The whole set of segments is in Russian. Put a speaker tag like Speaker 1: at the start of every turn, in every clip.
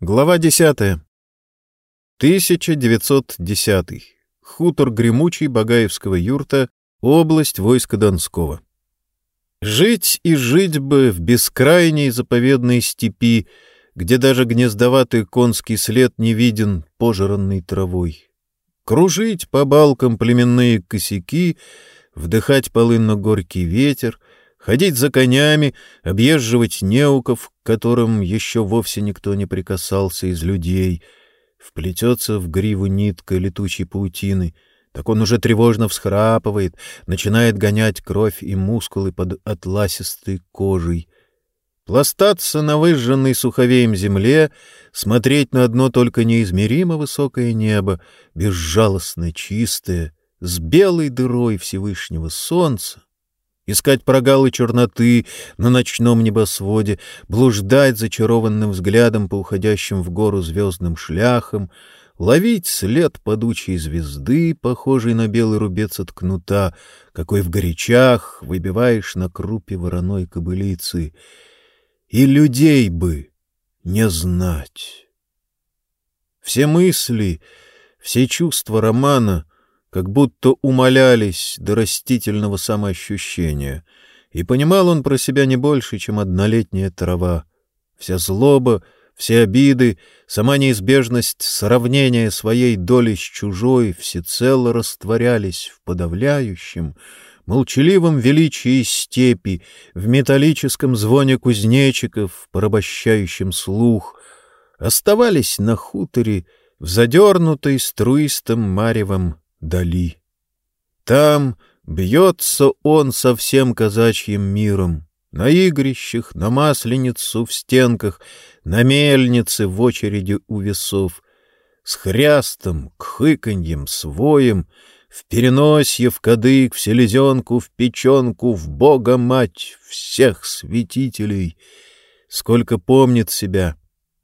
Speaker 1: Глава 10. 1910. Хутор Гремучий Багаевского юрта, область войска Донского. Жить и жить бы в бескрайней заповедной степи, где даже гнездоватый конский след не виден, пожранный травой. Кружить по балкам племенные косяки, вдыхать полынно-горький ветер — ходить за конями, объезживать неуков, к которым еще вовсе никто не прикасался из людей, вплетется в гриву нитка летучей паутины, так он уже тревожно всхрапывает, начинает гонять кровь и мускулы под атласистой кожей. Пластаться на выжженной суховеем земле, смотреть на одно только неизмеримо высокое небо, безжалостно чистое, с белой дырой Всевышнего солнца, искать прогалы черноты на ночном небосводе, блуждать зачарованным взглядом по уходящим в гору звездным шляхам, ловить след падучей звезды, похожей на белый рубец от кнута, какой в горячах выбиваешь на крупе вороной кобылицы. И людей бы не знать. Все мысли, все чувства романа как будто умолялись до растительного самоощущения, и понимал он про себя не больше, чем однолетняя трава. Вся злоба, все обиды, сама неизбежность сравнения своей доли с чужой всецело растворялись в подавляющем, молчаливом величии степи, в металлическом звоне кузнечиков, порабощающем слух, оставались на хуторе в задернутой струистым маревом Дали. Там бьется он со всем казачьим миром, на игрищах, на масленицу в стенках, на мельнице в очереди у весов, с хрястом, кхыканьем, своем, в переносье, в кадык, в селезенку, в печенку, в Бога мать, всех святителей. Сколько помнит себя,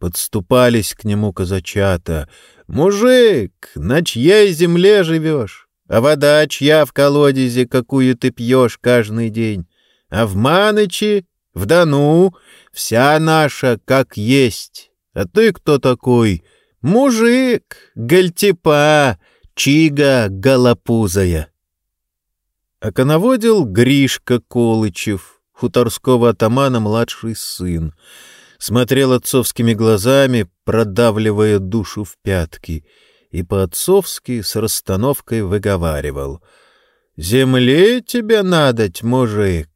Speaker 1: подступались к нему казачата, «Мужик, на чьей земле живешь? А вода чья в колодезе, какую ты пьешь каждый день? А в Манычи, в Дону, вся наша как есть. А ты кто такой? Мужик, гальтипа, чига голопузая». Оконоводил Гришка Колычев, хуторского атамана младший сын смотрел отцовскими глазами, продавливая душу в пятки, и по-отцовски с расстановкой выговаривал. «Земле тебе надоть, мужик!»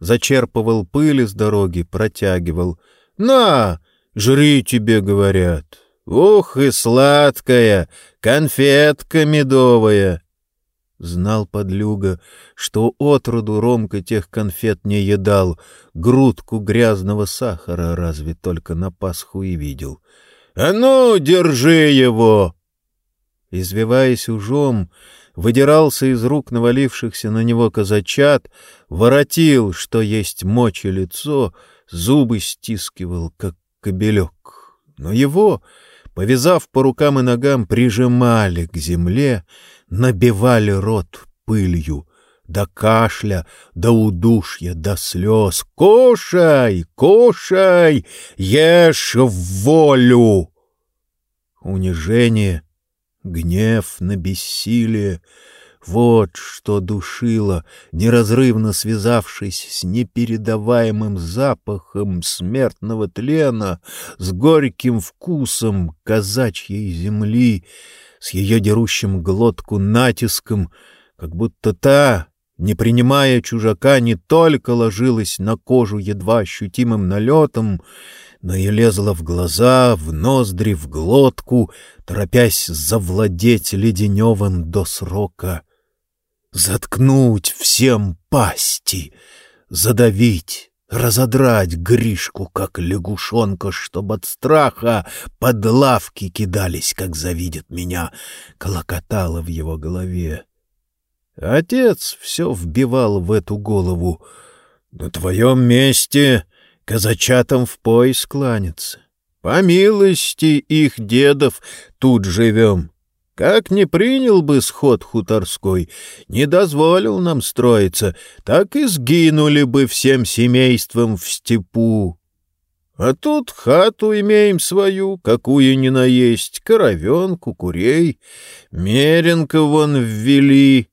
Speaker 1: Зачерпывал пыль с дороги, протягивал. «На, жри тебе, говорят! Ух и сладкая, конфетка медовая!» Знал подлюга, что отроду Ромка тех конфет не едал, грудку грязного сахара разве только на Пасху и видел. «А ну, держи его!» Извиваясь ужом, выдирался из рук навалившихся на него казачат, воротил, что есть мочи лицо, зубы стискивал, как кобелек. Но его, повязав по рукам и ногам, прижимали к земле, набивали рот пылью, до кашля, до удушья, до слез. «Кушай! Кушай! Ешь в волю!» Унижение, гнев на бессилие — вот что душило, неразрывно связавшись с непередаваемым запахом смертного тлена, с горьким вкусом казачьей земли, с ее дерущим глотку натиском, как будто та, не принимая чужака, не только ложилась на кожу едва ощутимым налетом, но и лезла в глаза, в ноздри, в глотку, торопясь завладеть леденевым до срока. Заткнуть всем пасти, задавить, разодрать Гришку, как лягушонка, чтоб от страха под лавки кидались, как завидят меня, колокотало в его голове. Отец все вбивал в эту голову. На твоем месте казачатам в пояс кланяться. По милости их дедов тут живем. Как не принял бы сход хуторской, не дозволил нам строиться, так и сгинули бы всем семейством в степу. А тут хату имеем свою, какую ни наесть, коровенку, курей, меренка вон ввели.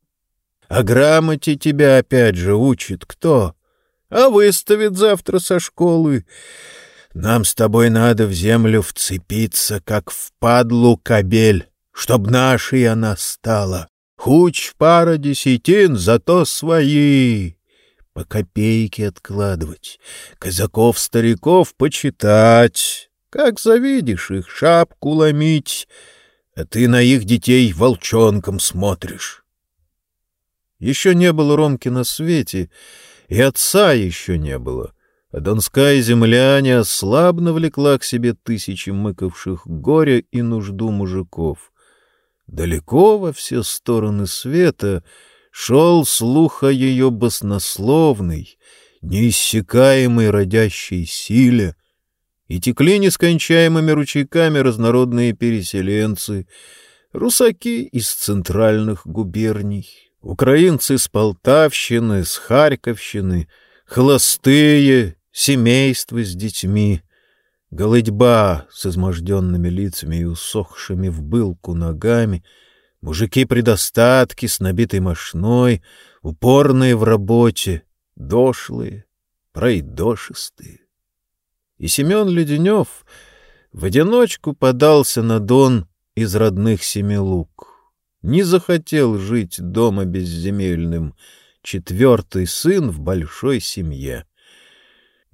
Speaker 1: А грамоте тебя опять же учит кто? А выставит завтра со школы. Нам с тобой надо в землю вцепиться, как в падлу кабель, чтоб нашей она стала. Хуч пара десятин, зато свои по копейке откладывать, казаков-стариков почитать, как завидишь их шапку ломить, а ты на их детей волчонком смотришь. Еще не было Ромки на свете, и отца еще не было, а донская земля неослабно влекла к себе тысячи мыкавших горя и нужду мужиков. Далеко во все стороны света — шел слух о ее баснословной, неиссякаемой родящей силе, и текли нескончаемыми ручейками разнородные переселенцы, русаки из центральных губерний, украинцы с Полтавщины, с Харьковщины, холостые, семейства с детьми, голыдьба с изможденными лицами и усохшими в былку ногами — Мужики предостатки с набитой мошной, упорные в работе, дошлые, пройдошистые. И Семен Леденев в одиночку подался на Дон из родных Семилук. Не захотел жить дома безземельным, четвертый сын в большой семье.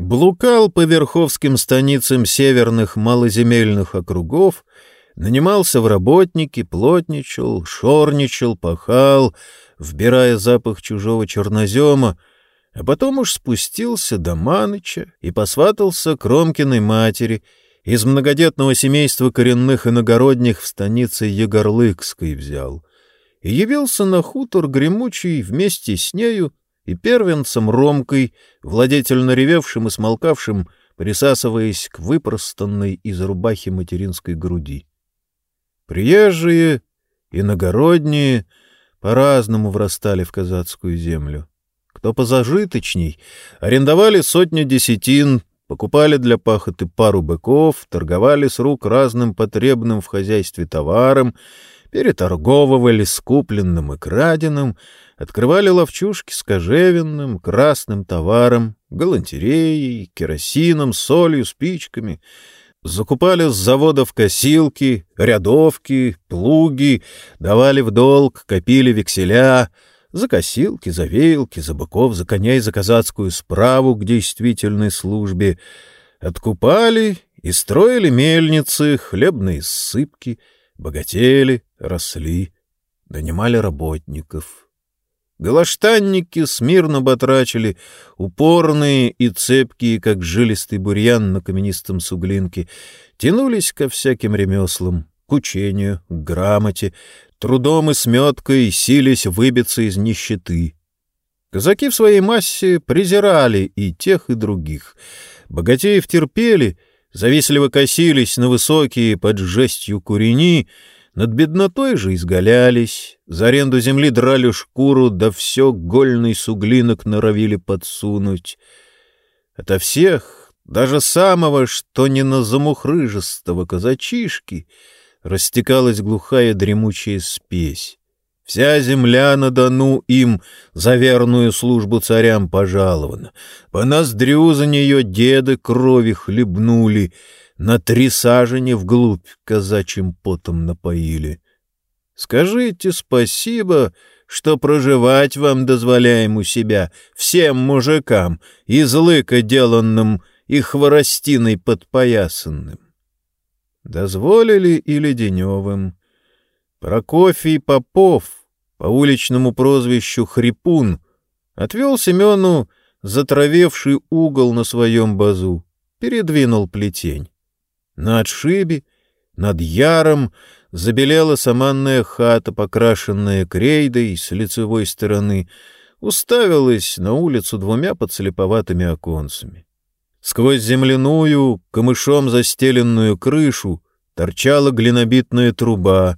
Speaker 1: Блукал по верховским станицам северных малоземельных округов — Нанимался в работники, плотничал, шорничал, пахал, вбирая запах чужого чернозема, а потом уж спустился до Маныча и посватался к Ромкиной матери из многодетного семейства коренных иногородних в станице Егорлыкской взял и явился на хутор гремучий вместе с нею и первенцем Ромкой, владетельно ревевшим и смолкавшим, присасываясь к выпростанной из рубахи материнской груди. Приезжие, иногородние по-разному врастали в казацкую землю. Кто позажиточней, арендовали сотню десятин, покупали для пахоты пару быков, торговали с рук разным потребным в хозяйстве товаром, переторговывали с купленным и краденым, открывали ловчушки с кожевенным, красным товаром, галантереей, керосином, солью, спичками — Закупали с заводов косилки, рядовки, плуги, давали в долг, копили векселя, за косилки, за веялки, за быков, за коней, за казацкую справу к действительной службе. Откупали и строили мельницы, хлебные сыпки, богатели, росли, нанимали работников. Галаштанники смирно батрачили, упорные и цепкие, как жилистый бурьян на каменистом суглинке, тянулись ко всяким ремеслам, к учению, к грамоте, трудом и сметкой сились выбиться из нищеты. Казаки в своей массе презирали и тех, и других. Богатеев терпели, завистливо косились на высокие под жестью курени — над беднотой же изгалялись, за аренду земли драли шкуру, да все гольный суглинок норовили подсунуть. Ото всех, даже самого, что не на замухрыжестого казачишки, растекалась глухая дремучая спесь. Вся земля на Дону им за верную службу царям пожалована. По ноздрю за нее деды крови хлебнули — на три сажени вглубь казачьим потом напоили. Скажите спасибо, что проживать вам дозволяем у себя, всем мужикам, и злыко деланным, и хворостиной подпоясанным. Дозволили и Леденевым. Прокофий Попов, по уличному прозвищу Хрипун, отвел Семену затравевший угол на своем базу, передвинул плетень. На отшибе, над яром, забелела саманная хата, покрашенная крейдой с лицевой стороны, уставилась на улицу двумя подслеповатыми оконцами. Сквозь земляную, камышом застеленную крышу торчала глинобитная труба,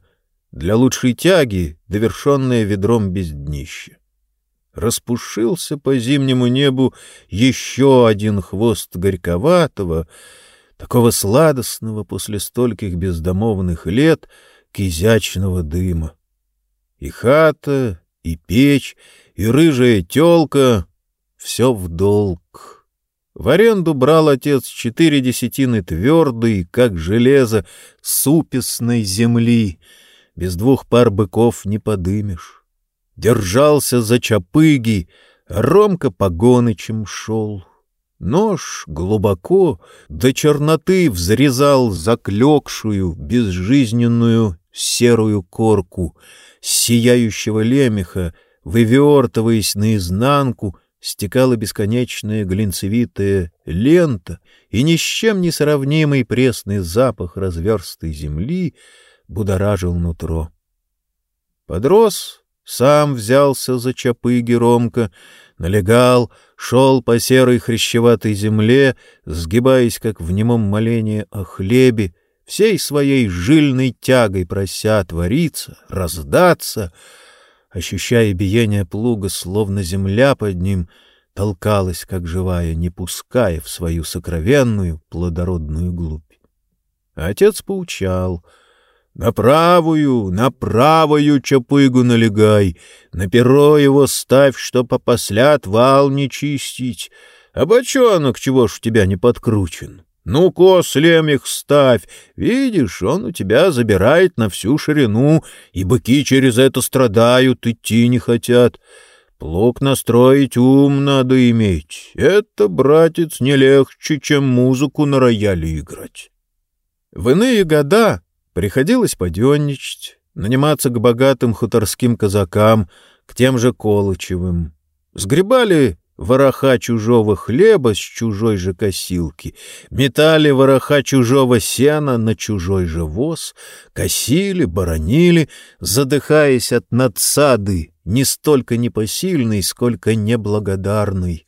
Speaker 1: для лучшей тяги, довершенная ведром без днища. распушился по зимнему небу еще один хвост горьковатого, такого сладостного после стольких бездомовных лет кизячного дыма. И хата, и печь, и рыжая телка — все в долг. В аренду брал отец четыре десятины твердой, как железо, супесной земли. Без двух пар быков не подымешь. Держался за чапыги, а Ромка погонычем шел. Нож глубоко до черноты взрезал заклекшую, безжизненную серую корку сияющего лемеха, вывертываясь наизнанку, стекала бесконечная глинцевитая лента, и ни с чем не сравнимый пресный запах разверстой земли будоражил нутро. Подрос, сам взялся за чапыги Ромка, налегал, шел по серой хрящеватой земле, сгибаясь, как в немом молении о хлебе, всей своей жильной тягой прося твориться, раздаться — ощущая биение плуга, словно земля под ним толкалась, как живая, не пуская в свою сокровенную плодородную глубь. отец поучал — на правую, на правую чапыгу налегай, на перо его ставь, что попослят вал не чистить. А бочонок чего ж у тебя не подкручен? Ну-ка, слемех ставь. Видишь, он у тебя забирает на всю ширину, и быки через это страдают, идти не хотят. Плуг настроить ум надо иметь. Это, братец, не легче, чем музыку на рояле играть. В иные года приходилось поденничать, наниматься к богатым хуторским казакам, к тем же Колычевым. Сгребали вороха чужого хлеба с чужой же косилки, метали вороха чужого сена на чужой же воз, косили, боронили, задыхаясь от надсады, не столько непосильной, сколько неблагодарной.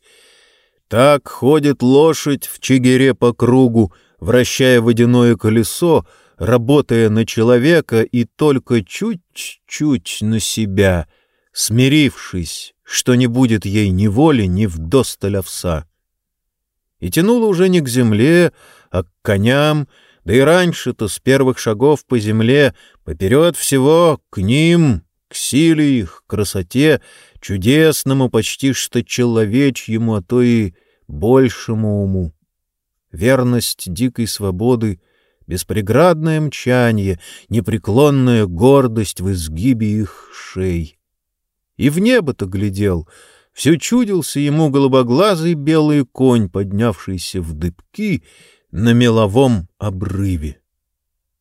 Speaker 1: Так ходит лошадь в чигире по кругу, вращая водяное колесо, работая на человека и только чуть-чуть на себя, смирившись, что не будет ей ни воли, ни вдосталь овса. И тянуло уже не к земле, а к коням, да и раньше-то с первых шагов по земле, поперед всего к ним, к силе их, красоте, чудесному, почти что человечьему, а то и большему уму. Верность дикой свободы, беспреградное мчанье, непреклонная гордость в изгибе их шей и в небо-то глядел. Все чудился ему голубоглазый белый конь, поднявшийся в дыбки на меловом обрыве.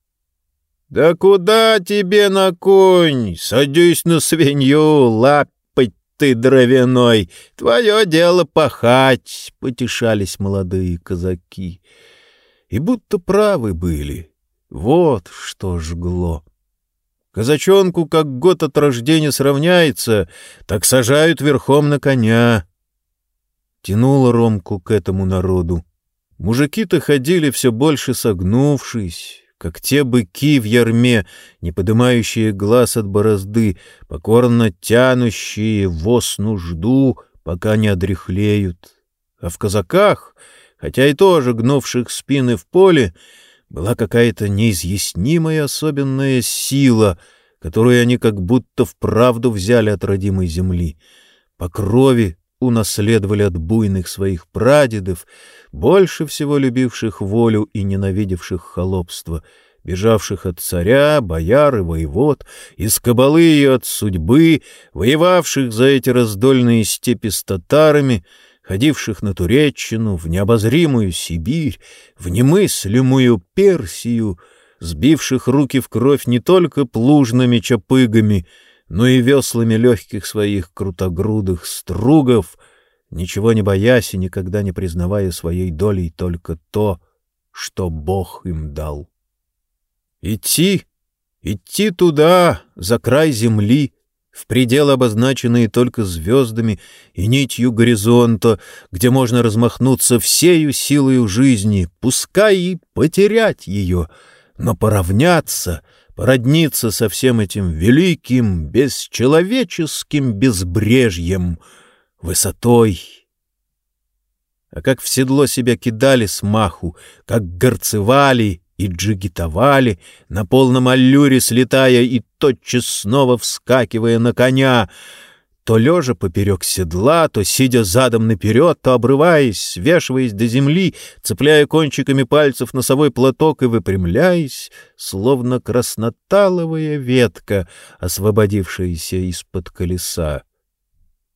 Speaker 1: — Да куда тебе на конь? Садись на свинью, лапать ты дровяной. Твое дело пахать, — потешались молодые казаки. И будто правы были. Вот что жгло. Казачонку, как год от рождения сравняется, так сажают верхом на коня. Тянуло Ромку к этому народу. Мужики-то ходили все больше согнувшись, как те быки в ярме, не подымающие глаз от борозды, покорно тянущие воз нужду, пока не одряхлеют. А в казаках, хотя и тоже гнувших спины в поле, была какая-то неизъяснимая особенная сила, которую они как будто вправду взяли от родимой земли. По крови унаследовали от буйных своих прадедов, больше всего любивших волю и ненавидевших холопство, бежавших от царя, бояр и воевод, из кабалы и от судьбы, воевавших за эти раздольные степи с татарами — ходивших на Туреччину, в необозримую Сибирь, в немыслимую Персию, сбивших руки в кровь не только плужными чапыгами, но и веслами легких своих крутогрудых стругов, ничего не боясь и никогда не признавая своей долей только то, что Бог им дал. Идти, идти туда, за край земли, в пределы, обозначенные только звездами и нитью горизонта, где можно размахнуться всею силою жизни, пускай и потерять ее, но поравняться, породниться со всем этим великим, бесчеловеческим безбрежьем, высотой. А как в седло себя кидали с маху, как горцевали и джигитовали, на полном аллюре слетая и тотчас снова вскакивая на коня — то лежа поперек седла, то сидя задом наперед, то обрываясь, свешиваясь до земли, цепляя кончиками пальцев носовой платок и выпрямляясь, словно красноталовая ветка, освободившаяся из-под колеса.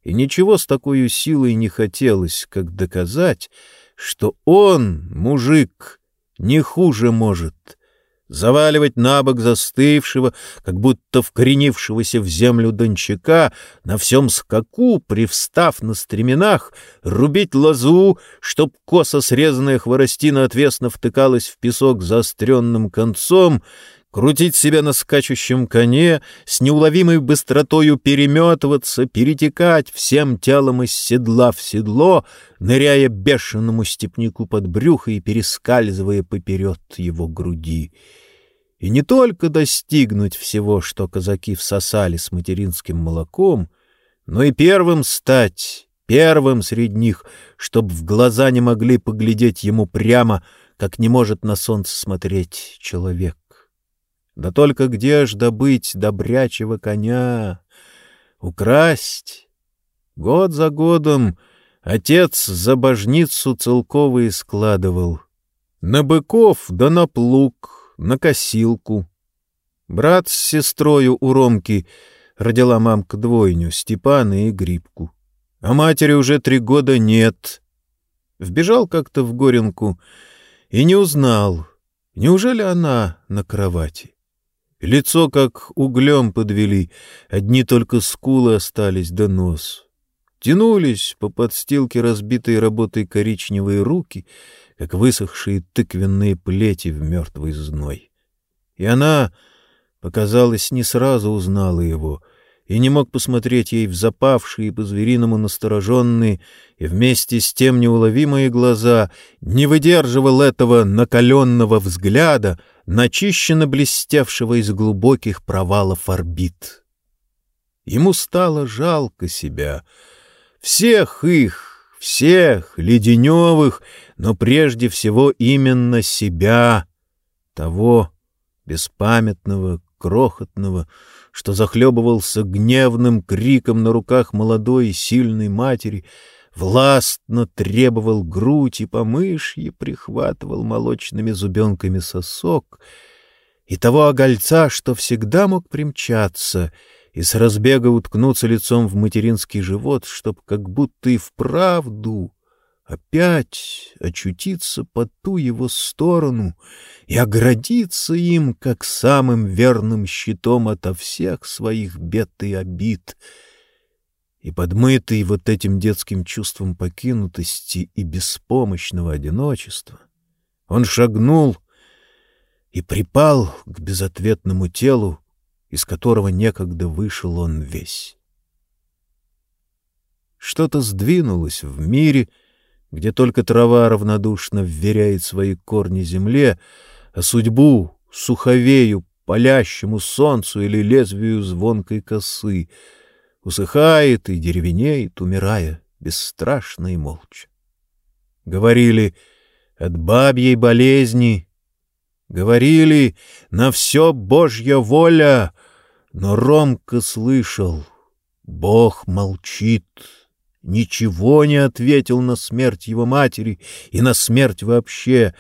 Speaker 1: И ничего с такой силой не хотелось, как доказать, что он, мужик, не хуже может — заваливать на бок застывшего, как будто вкоренившегося в землю дончака, на всем скаку, привстав на стременах, рубить лозу, чтоб косо срезанная хворостина отвесно втыкалась в песок заостренным концом, крутить себя на скачущем коне, с неуловимой быстротою переметываться, перетекать всем телом из седла в седло, ныряя бешеному степнику под брюхо и перескальзывая поперед его груди. И не только достигнуть всего, что казаки всосали с материнским молоком, но и первым стать, первым среди них, чтоб в глаза не могли поглядеть ему прямо, как не может на солнце смотреть человек. Да только где ж добыть добрячего коня? Украсть? Год за годом отец за божницу целковые складывал. На быков да на плуг, на косилку. Брат с сестрою у Ромки родила мамка двойню, Степана и Грибку. А матери уже три года нет. Вбежал как-то в Горенку и не узнал, неужели она на кровати. Лицо как углем подвели, одни только скулы остались да нос. Тянулись по подстилке разбитой работой коричневые руки, как высохшие тыквенные плети в мертвый зной. И она, показалось, не сразу узнала его — и не мог посмотреть ей в запавшие по-звериному настороженные и вместе с тем неуловимые глаза, не выдерживал этого накаленного взгляда, начищенно блестевшего из глубоких провалов орбит. Ему стало жалко себя, всех их, всех, Леденевых, но прежде всего именно себя, того беспамятного, крохотного, что захлебывался гневным криком на руках молодой и сильной матери, властно требовал грудь и помышье, прихватывал молочными зубенками сосок, и того огольца, что всегда мог примчаться и с разбега уткнуться лицом в материнский живот, чтоб как будто и вправду опять очутиться по ту его сторону и оградиться им, как самым верным щитом ото всех своих бед и обид. И подмытый вот этим детским чувством покинутости и беспомощного одиночества, он шагнул и припал к безответному телу, из которого некогда вышел он весь. Что-то сдвинулось в мире — где только трава равнодушно вверяет свои корни земле, а судьбу — суховею, палящему солнцу или лезвию звонкой косы, усыхает и деревенеет, умирая, бесстрашно и молча. Говорили от бабьей болезни, говорили на все Божья воля, но Ромка слышал, Бог молчит ничего не ответил на смерть его матери и на смерть вообще.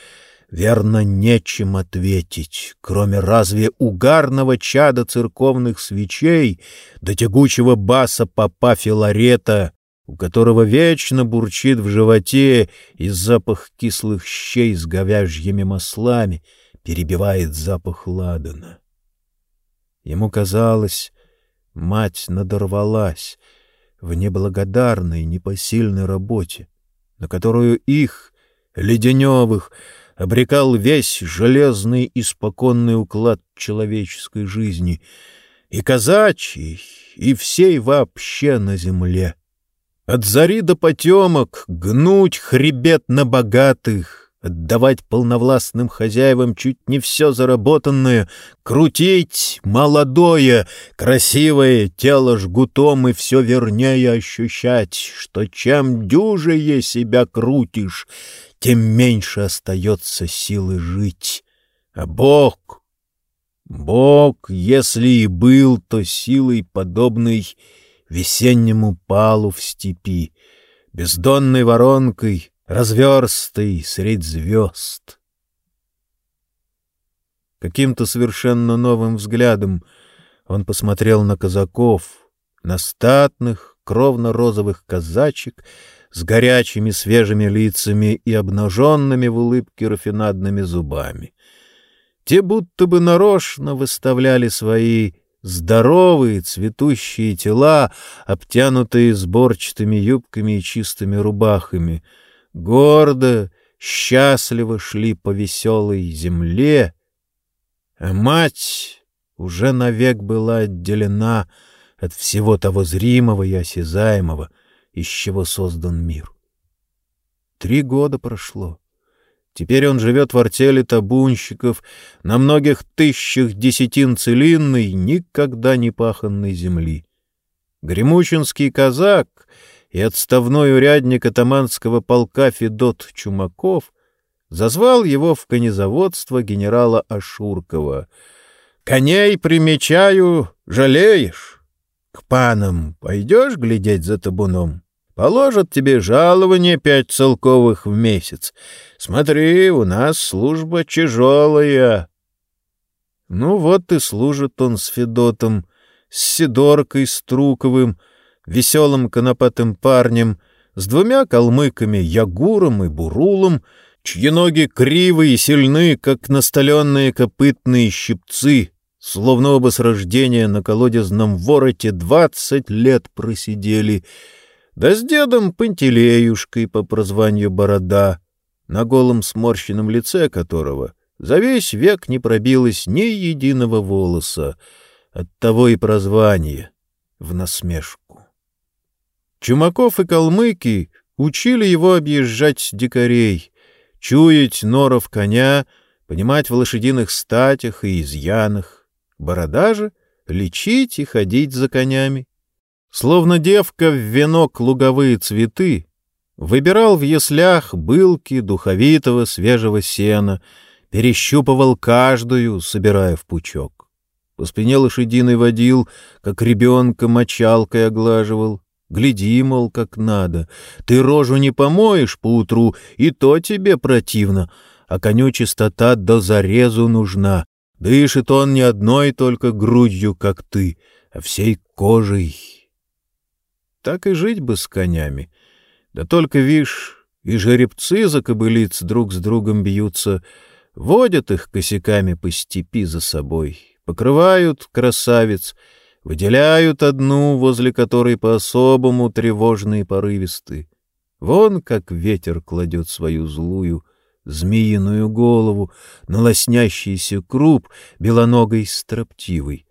Speaker 1: Верно, нечем ответить, кроме разве угарного чада церковных свечей до тягучего баса папа Филарета, у которого вечно бурчит в животе и запах кислых щей с говяжьими маслами перебивает запах ладана. Ему казалось, мать надорвалась — в неблагодарной, непосильной работе, на которую их, Леденевых, обрекал весь железный испоконный уклад человеческой жизни, и казачий, и всей вообще на земле. От зари до потемок гнуть хребет на богатых, отдавать полновластным хозяевам чуть не все заработанное, крутить молодое, красивое тело жгутом и все вернее ощущать, что чем дюжее себя крутишь, тем меньше остается силы жить. А Бог, Бог, если и был, то силой подобной весеннему палу в степи, бездонной воронкой, разверстой средь звезд. Каким-то совершенно новым взглядом он посмотрел на казаков, на статных, кровно-розовых казачек с горячими свежими лицами и обнаженными в улыбке рафинадными зубами. Те будто бы нарочно выставляли свои здоровые цветущие тела, обтянутые сборчатыми юбками и чистыми рубахами, гордо, счастливо шли по веселой земле, а мать уже навек была отделена от всего того зримого и осязаемого, из чего создан мир. Три года прошло. Теперь он живет в артели табунщиков на многих тысячах десятин целинной, никогда не паханной земли. Гремучинский казак и отставной урядник атаманского полка Федот Чумаков зазвал его в конезаводство генерала Ашуркова. «Коней примечаю, жалеешь? К панам пойдешь глядеть за табуном?» Положат тебе жалование пять целковых в месяц. Смотри, у нас служба тяжелая. Ну вот и служит он с Федотом, с Сидоркой Струковым, веселым конопатым парнем, с двумя калмыками Ягуром и Бурулом, чьи ноги кривые и сильны, как насталенные копытные щипцы, словно оба с рождения на колодезном вороте двадцать лет просидели — да с дедом Пантелеюшкой по прозванию Борода, на голом сморщенном лице которого за весь век не пробилось ни единого волоса, оттого и прозвание в насмешку. Чумаков и калмыки учили его объезжать дикарей, чуять норов коня, понимать в лошадиных статях и изъянах, борода же — лечить и ходить за конями. Словно девка в венок луговые цветы, выбирал в яслях былки духовитого свежего сена, перещупывал каждую, собирая в пучок. По спине лошадиной водил, как ребенка мочалкой оглаживал. Гляди, мол, как надо. Ты рожу не помоешь поутру, и то тебе противно, а коню чистота до зарезу нужна. Дышит он не одной только грудью, как ты, а всей кожей. Так и жить бы с конями. Да только, вишь, и жеребцы за кобылиц друг с другом бьются, водят их косяками по степи за собой, покрывают красавиц, выделяют одну, возле которой по-особому тревожные порывисты. Вон как ветер кладет свою злую, змеиную голову на лоснящийся круп белоногой строптивой.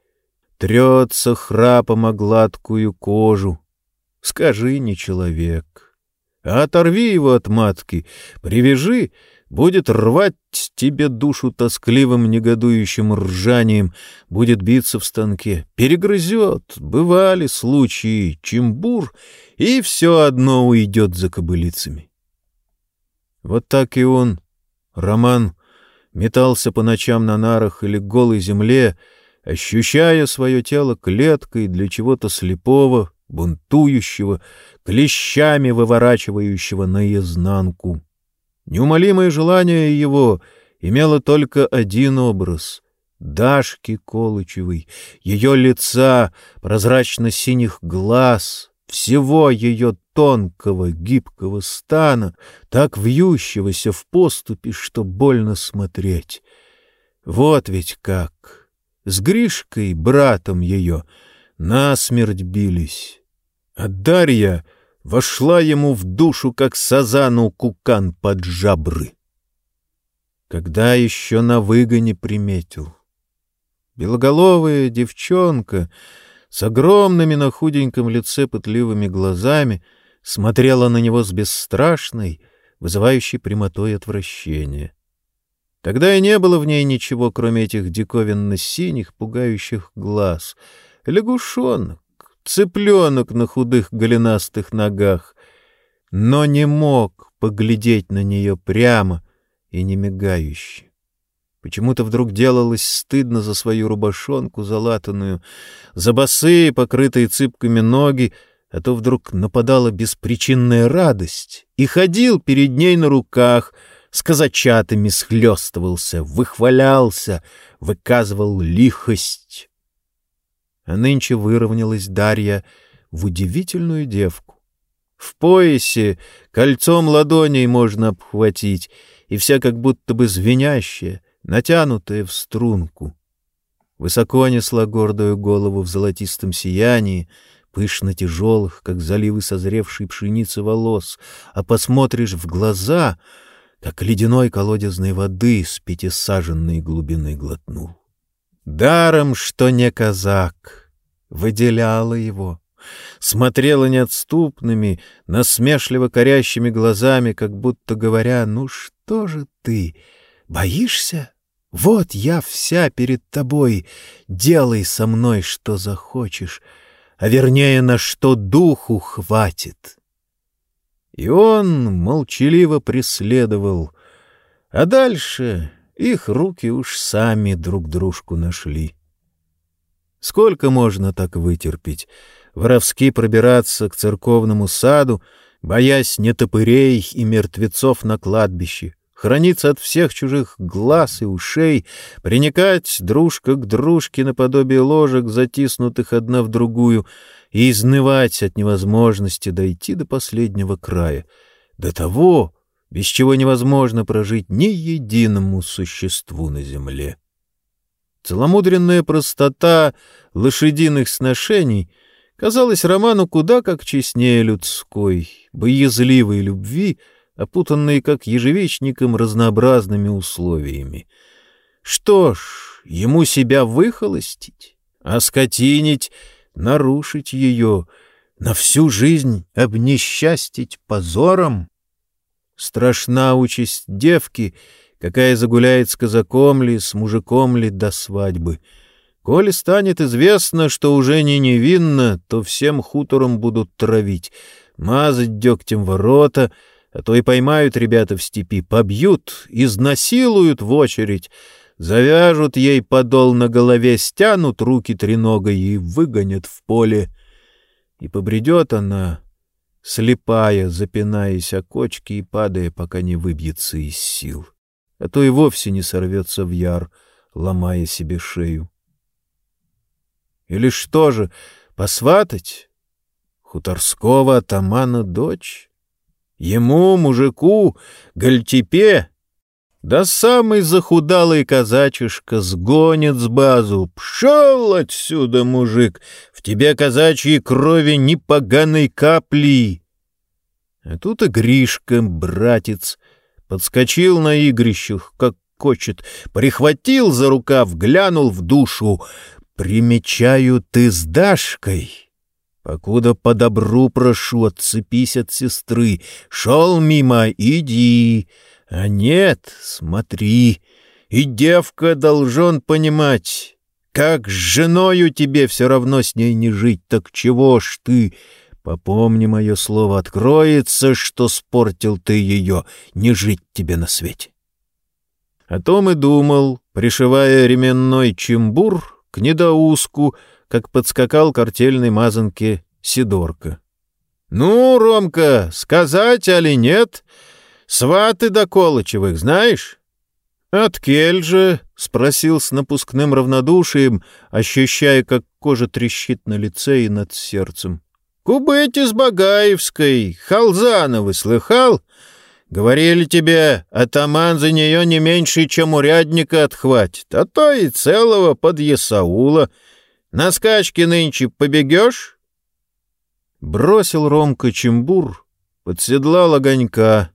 Speaker 1: Трется храпом о гладкую кожу, Скажи, не человек. Оторви его от матки, привяжи, будет рвать тебе душу тоскливым негодующим ржанием, будет биться в станке, перегрызет, бывали случаи, чембур, и все одно уйдет за кобылицами. Вот так и он, Роман, метался по ночам на нарах или голой земле, ощущая свое тело клеткой для чего-то слепого, бунтующего, клещами выворачивающего наизнанку. Неумолимое желание его имело только один образ — Дашки Колычевой, ее лица, прозрачно-синих глаз, всего ее тонкого, гибкого стана, так вьющегося в поступе, что больно смотреть. Вот ведь как! С Гришкой, братом ее, насмерть бились. А Дарья вошла ему в душу, как сазану кукан под жабры. Когда еще на выгоне приметил. Белоголовая девчонка с огромными на худеньком лице пытливыми глазами смотрела на него с бесстрашной, вызывающей прямотой отвращения. Тогда и не было в ней ничего, кроме этих диковинно-синих, пугающих глаз. Лягушонок, цыпленок на худых голенастых ногах, но не мог поглядеть на нее прямо и не мигающе. Почему-то вдруг делалось стыдно за свою рубашонку залатанную, за босые, покрытые цыпками ноги, а то вдруг нападала беспричинная радость, и ходил перед ней на руках, с казачатами схлестывался, выхвалялся, выказывал лихость. А нынче выровнялась Дарья в удивительную девку. В поясе кольцом ладоней можно обхватить, и вся как будто бы звенящая, натянутая в струнку. Высоко несла гордую голову в золотистом сиянии, пышно тяжелых, как заливы созревшей пшеницы волос, а посмотришь в глаза, как ледяной колодезной воды с пятисаженной глубины глотнул. Даром, что не казак, выделяла его, смотрела неотступными, насмешливо корящими глазами, как будто говоря, «Ну что же ты, боишься?» Вот я вся перед тобой, делай со мной, что захочешь, а вернее, на что духу хватит. И он молчаливо преследовал, а дальше их руки уж сами друг дружку нашли. Сколько можно так вытерпеть, воровски пробираться к церковному саду, боясь нетопырей и мертвецов на кладбище, храниться от всех чужих глаз и ушей, приникать дружка к дружке наподобие ложек, затиснутых одна в другую, и изнывать от невозможности дойти до последнего края, до того, без чего невозможно прожить ни единому существу на земле. Целомудренная простота лошадиных сношений казалась Роману куда как честнее людской, боязливой любви — опутанные как ежевечником разнообразными условиями. Что ж, ему себя выхолостить, оскотинить, нарушить ее, на всю жизнь обнесчастить позором? Страшна участь девки, какая загуляет с казаком ли, с мужиком ли до свадьбы. Коли станет известно, что уже не невинно, то всем хутором будут травить, мазать дегтем ворота — а то и поймают ребята в степи, побьют, изнасилуют в очередь, завяжут ей подол на голове, стянут руки треногой и выгонят в поле. И побредет она, слепая, запинаясь о кочки и падая, пока не выбьется из сил, а то и вовсе не сорвется в яр, ломая себе шею. Или что же, посватать? Хуторского атамана дочь? Ему, мужику, гальтепе, да самый захудалый казачишка сгонит с базу. Пшел отсюда, мужик, в тебе казачьей крови ни поганой капли. А тут и Гришка, братец, подскочил на игрищах, как кочет, прихватил за рукав, глянул в душу. Примечаю ты с Дашкой. Покуда по добру прошу, отцепись от сестры. Шел мимо, иди. А нет, смотри. И девка должен понимать, как с женою тебе все равно с ней не жить, так чего ж ты... Попомни мое слово, откроется, что спортил ты ее, не жить тебе на свете. О том и думал, пришивая ременной чембур к недоуску, как подскакал к артельной мазанке Сидорка. — Ну, Ромка, сказать али нет? Сваты до Колычевых знаешь? — От кель же? — спросил с напускным равнодушием, ощущая, как кожа трещит на лице и над сердцем. — Кубыть из Багаевской, Халзановы слыхал? Говорили тебе, атаман за нее не меньше, чем урядника отхватит, а то и целого под Ясаула — на скачки нынче побегешь?» Бросил Ромка чембур, подседлал огонька,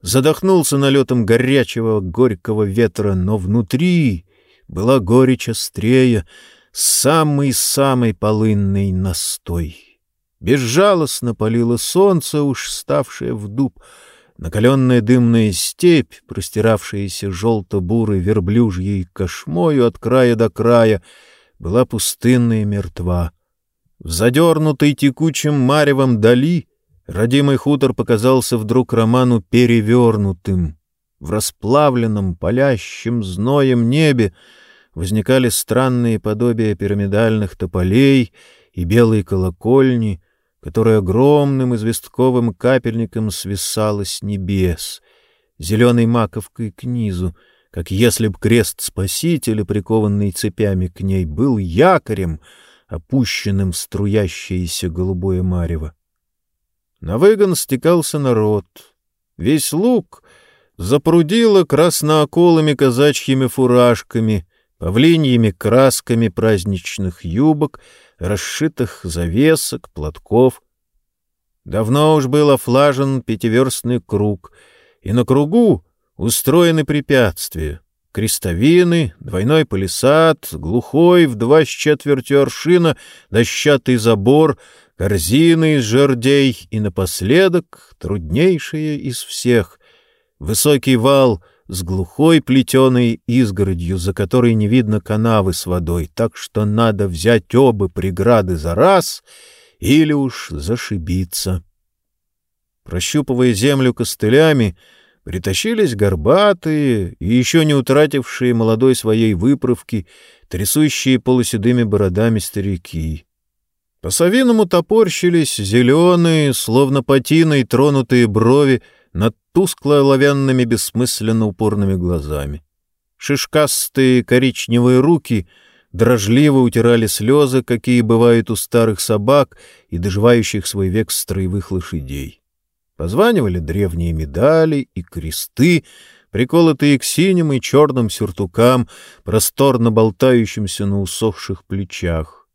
Speaker 1: задохнулся налетом горячего горького ветра, но внутри была горечь острее, самый-самый полынный настой. Безжалостно палило солнце, уж ставшее в дуб, накаленная дымная степь, простиравшаяся желто-бурой верблюжьей кошмою от края до края, была пустынна и мертва. В задернутой текучим маревом дали родимый хутор показался вдруг роману перевернутым. В расплавленном, палящем зноем небе возникали странные подобия пирамидальных тополей и белой колокольни, которая огромным известковым капельником свисала с небес, зеленой маковкой к низу, как если б крест Спасителя, прикованный цепями к ней, был якорем, опущенным в струящееся голубое марево. На выгон стекался народ. Весь луг запрудило краснооколыми казачьими фуражками, павлиньими красками праздничных юбок, расшитых завесок, платков. Давно уж был офлажен пятиверстный круг, и на кругу устроены препятствия — крестовины, двойной палисад, глухой в два с четвертью аршина, дощатый забор, корзины из жердей и напоследок труднейшее из всех — высокий вал с глухой плетеной изгородью, за которой не видно канавы с водой, так что надо взять оба преграды за раз или уж зашибиться. Прощупывая землю костылями, притащились горбатые и еще не утратившие молодой своей выправки, трясущие полуседыми бородами старики. По-совиному топорщились зеленые, словно патиной тронутые брови над тускло-оловянными бессмысленно упорными глазами. Шишкастые коричневые руки дрожливо утирали слезы, какие бывают у старых собак и доживающих свой век строевых лошадей. Позванивали древние медали и кресты, приколотые к синим и черным сюртукам, просторно болтающимся на усохших плечах.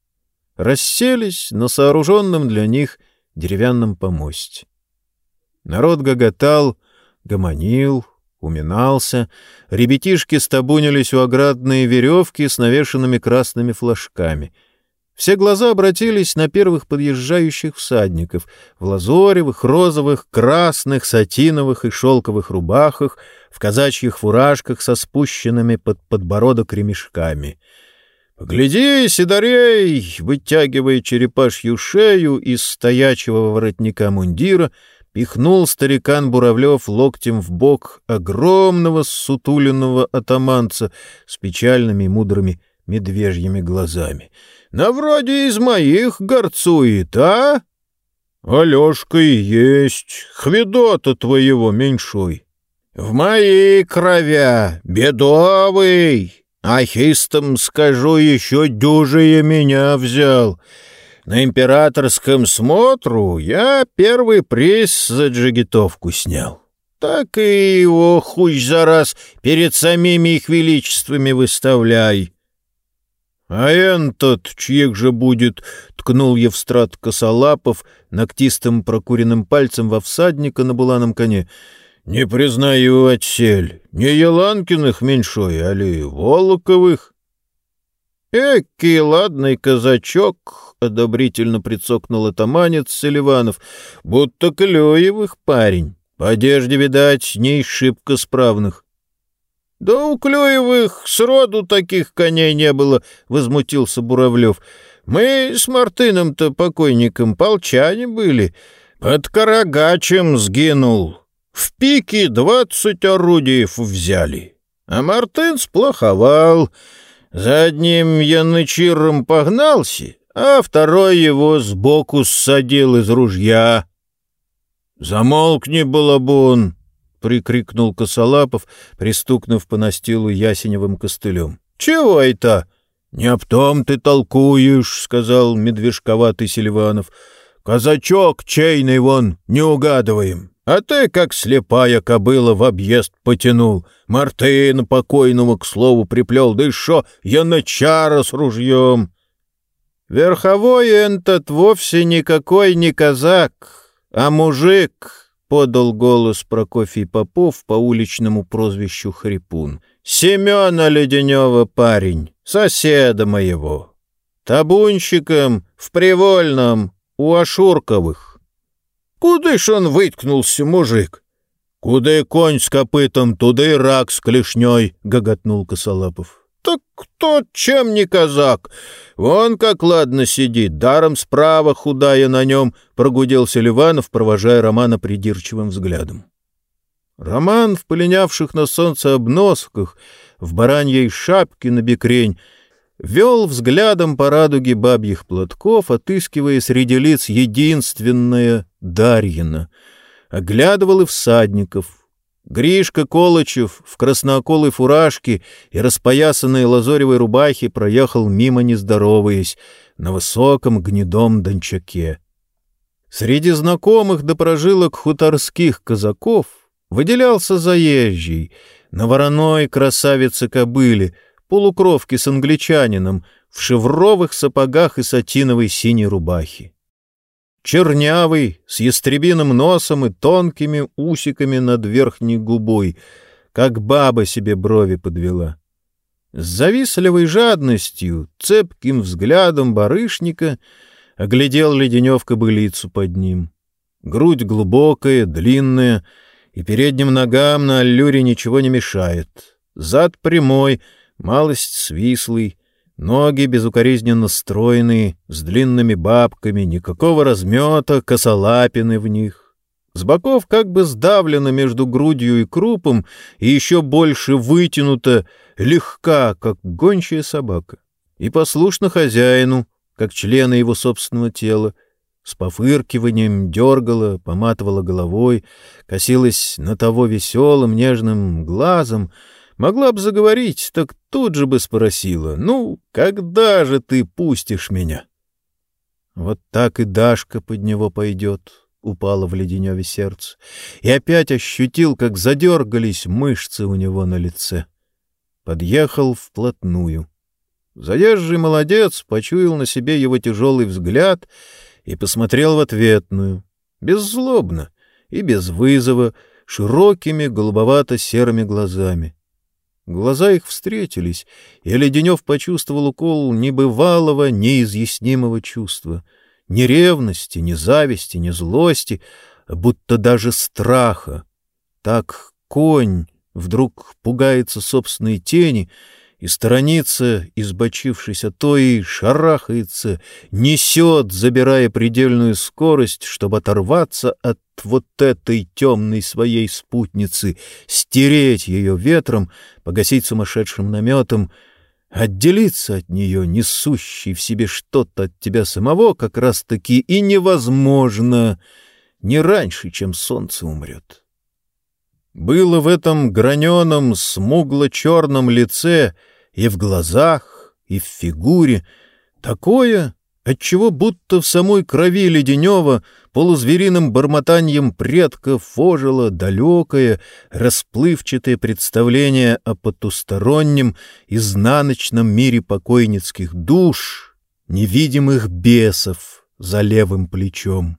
Speaker 1: Расселись на сооруженном для них деревянном помосте. Народ гоготал, гомонил, уминался, ребятишки стабунились у оградные веревки с навешанными красными флажками — все глаза обратились на первых подъезжающих всадников в лазоревых, розовых, красных, сатиновых и шелковых рубахах, в казачьих фуражках со спущенными под подбородок ремешками. «Погляди, Сидорей!» — вытягивая черепашью шею из стоячего воротника мундира, пихнул старикан Буравлев локтем в бок огромного сутуленного атаманца с печальными мудрыми медвежьими глазами — на вроде из моих горцует, а? Алешка и есть, хведота твоего меньшой. В моей кровя, бедовый, ахистом скажу, еще дюжие меня взял. На императорском смотру я первый приз за джигитовку снял. Так и его хуй за раз перед самими их величествами выставляй. «А этот чьих же будет?» — ткнул Евстрат Косолапов ногтистым прокуренным пальцем во всадника на буланом коне. «Не признаю отсель. Не Еланкиных меньшой, али Волоковых». «Эки, ладный казачок!» — одобрительно прицокнул атаманец Селиванов. «Будто Клюевых парень. По одежде, видать, не шибко справных». — Да у Клюевых сроду таких коней не было, — возмутился Буравлев. — Мы с Мартыном-то покойником полчане были. Под Карагачем сгинул. В пике двадцать орудиев взяли. А Мартын сплоховал. За одним янычиром погнался, а второй его сбоку ссадил из ружья. — Замолкни, балабун! — прикрикнул Косолапов, пристукнув по настилу ясеневым костылем. — Чего это? — Не об том ты толкуешь, — сказал медвежковатый Селиванов. — Казачок чейный вон, не угадываем. А ты, как слепая кобыла, в объезд потянул. Мартына покойного, к слову, приплел. Да и шо, янычара с ружьем. Верховой этот вовсе никакой не казак, а мужик, подал голос Прокофий Попов по уличному прозвищу Хрипун. «Семена Леденева парень, соседа моего. Табунщиком в Привольном у Ашурковых». «Куда ж он выткнулся, мужик? Куда и конь с копытом, туда и рак с клешней, — гоготнул Косолапов. — Так кто чем не казак? Вон как ладно сидит, даром справа худая на нем, — прогудел Селиванов, провожая Романа придирчивым взглядом. Роман в полинявших на солнце обносках, в бараньей шапке на бекрень, вел взглядом по радуге бабьих платков, отыскивая среди лиц единственное Дарьина — оглядывал и всадников. Гришка Колычев в красноколой фуражке и распоясанной лазоревой рубахе проехал мимо, не здороваясь, на высоком гнедом дончаке. Среди знакомых до прожилок хуторских казаков выделялся заезжий, на вороной красавице-кобыле, полукровки с англичанином, в шевровых сапогах и сатиновой синей рубахе чернявый, с ястребиным носом и тонкими усиками над верхней губой, как баба себе брови подвела. С завистливой жадностью, цепким взглядом барышника оглядел Леденев кобылицу под ним. Грудь глубокая, длинная, и передним ногам на аллюре ничего не мешает. Зад прямой, малость свислый, Ноги безукоризненно стройные, с длинными бабками, никакого размета, косолапины в них. С боков как бы сдавлено между грудью и крупом и еще больше вытянута, легка, как гончая собака. И послушна хозяину, как члены его собственного тела, с пофыркиванием дергала, поматывала головой, косилась на того веселым, нежным глазом — Могла бы заговорить, так тут же бы спросила, «Ну, когда же ты пустишь меня?» Вот так и Дашка под него пойдет, — упало в леденеве сердце, и опять ощутил, как задергались мышцы у него на лице. Подъехал вплотную. Заезжий молодец почуял на себе его тяжелый взгляд и посмотрел в ответную, беззлобно и без вызова, широкими голубовато-серыми глазами. Глаза их встретились, и Леденев почувствовал укол небывалого, неизъяснимого чувства. Ни ревности, ни зависти, ни злости, будто даже страха. Так конь вдруг пугается собственной тени и сторонится, избочившись от той, шарахается, несет, забирая предельную скорость, чтобы оторваться от вот этой темной своей спутницы, стереть ее ветром, погасить сумасшедшим наметом, отделиться от нее, несущей в себе что-то от тебя самого, как раз-таки и невозможно, не раньше, чем солнце умрет. Было в этом граненом, смугло-черном лице — и в глазах, и в фигуре, такое, отчего будто в самой крови Леденева полузвериным бормотанием предков ожило далекое, расплывчатое представление о потустороннем и знаночном мире покойницких душ, невидимых бесов за левым плечом.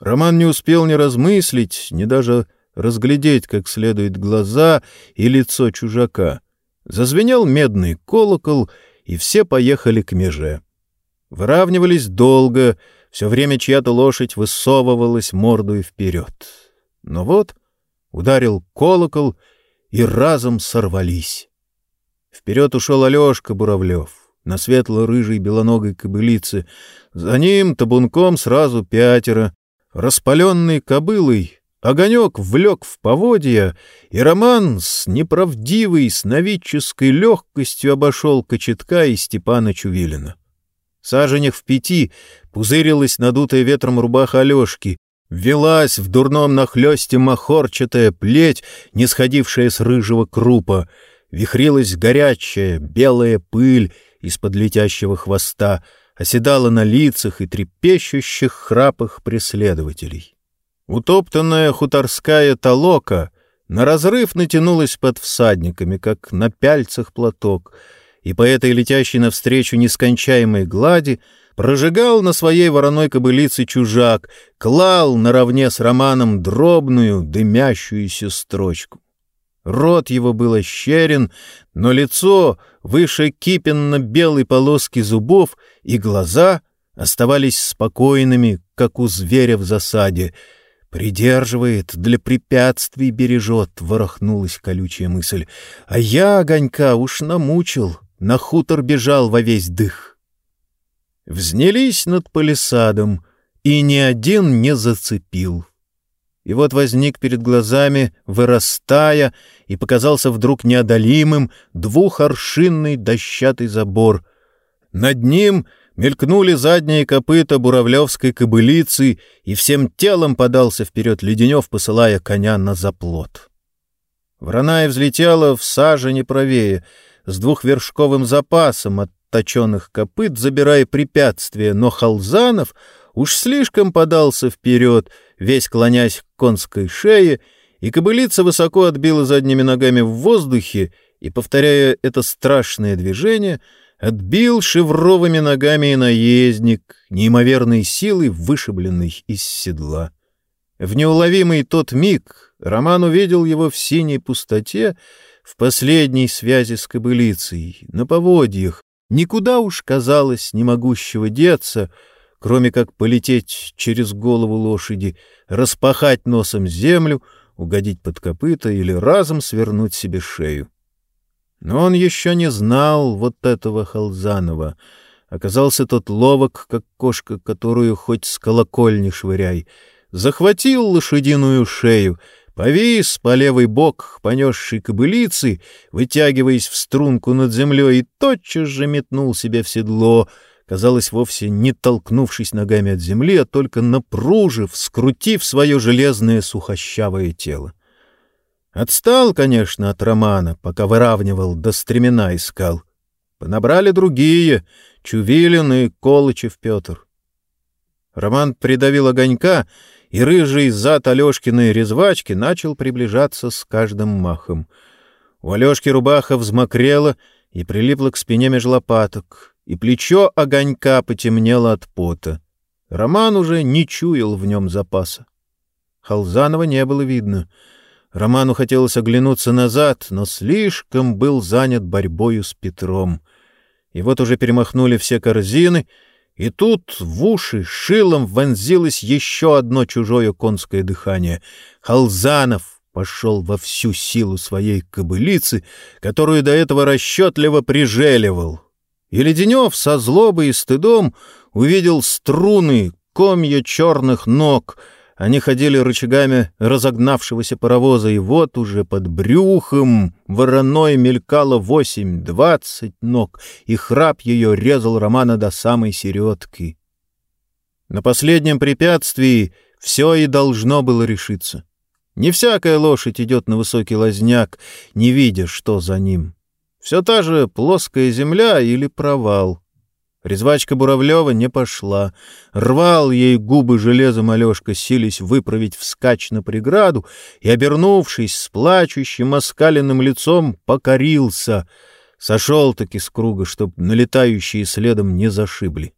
Speaker 1: Роман не успел ни размыслить, ни даже разглядеть как следует глаза и лицо чужака. Зазвенел медный колокол, и все поехали к меже. Выравнивались долго, все время чья-то лошадь высовывалась мордой вперед. Но вот ударил колокол, и разом сорвались. Вперед ушел Алешка Буравлев на светло-рыжей белоногой кобылице. За ним табунком сразу пятеро. Распаленный кобылой Огонек влек в поводья, и Роман с неправдивой сновидческой легкостью обошел Кочетка и Степана Чувилина. Саженях в пяти пузырилась надутая ветром рубаха Алешки, велась в дурном нахлёсте махорчатая плеть, не сходившая с рыжего крупа, вихрилась горячая белая пыль из-под летящего хвоста, оседала на лицах и трепещущих храпах преследователей. Утоптанная хуторская толока на разрыв натянулась под всадниками, как на пяльцах платок, и по этой летящей навстречу нескончаемой глади прожигал на своей вороной кобылице чужак, клал наравне с романом дробную, дымящуюся строчку. Рот его был ощерен, но лицо выше кипенно-белой полоски зубов и глаза оставались спокойными, как у зверя в засаде — Придерживает, для препятствий бережет, — ворохнулась колючая мысль. А я огонька уж намучил, на хутор бежал во весь дых. Взнялись над палисадом, и ни один не зацепил. И вот возник перед глазами, вырастая, и показался вдруг неодолимым двухоршинный дощатый забор. Над ним мелькнули задние копыта буравлевской кобылицы, и всем телом подался вперед Леденев, посылая коня на заплот. Враная взлетела в сажене правее, с двухвершковым запасом от точенных копыт, забирая препятствия, но Халзанов уж слишком подался вперед, весь клонясь к конской шее, и кобылица высоко отбила задними ногами в воздухе, и, повторяя это страшное движение, отбил шевровыми ногами и наездник, неимоверной силой вышибленный из седла. В неуловимый тот миг Роман увидел его в синей пустоте, в последней связи с кобылицей, на поводьях, никуда уж, казалось, не могущего деться — кроме как полететь через голову лошади, распахать носом землю, угодить под копыта или разом свернуть себе шею. Но он еще не знал вот этого Халзанова. Оказался тот ловок, как кошка, которую хоть с колокольни швыряй. Захватил лошадиную шею, повис по левый бок понесший кобылицы, вытягиваясь в струнку над землей, и тотчас же метнул себе в седло — казалось, вовсе не толкнувшись ногами от земли, а только напружив, скрутив свое железное сухощавое тело. Отстал, конечно, от Романа, пока выравнивал, до стремена искал. Понабрали другие — Чувилин и Колычев Петр. Роман придавил огонька, и рыжий зад Алешкиной резвачки начал приближаться с каждым махом. У Алешки рубаха взмокрела и прилипла к спине меж лопаток — и плечо огонька потемнело от пота. Роман уже не чуял в нем запаса. Халзанова не было видно. Роману хотелось оглянуться назад, но слишком был занят борьбою с Петром. И вот уже перемахнули все корзины, и тут в уши шилом вонзилось еще одно чужое конское дыхание. Халзанов пошел во всю силу своей кобылицы, которую до этого расчетливо прижеливал. И Леденев со злобой и стыдом увидел струны, комья черных ног. Они ходили рычагами разогнавшегося паровоза, и вот уже под брюхом вороной мелькало восемь-двадцать ног, и храп ее резал Романа до самой середки. На последнем препятствии все и должно было решиться. Не всякая лошадь идет на высокий лазняк, не видя, что за ним. Все та же плоская земля или провал. Резвачка Буравлева не пошла. Рвал ей губы железом Алешка, сились выправить вскач на преграду, и, обернувшись с плачущим оскаленным лицом, покорился. Сошел-таки с круга, чтоб налетающие следом не зашибли.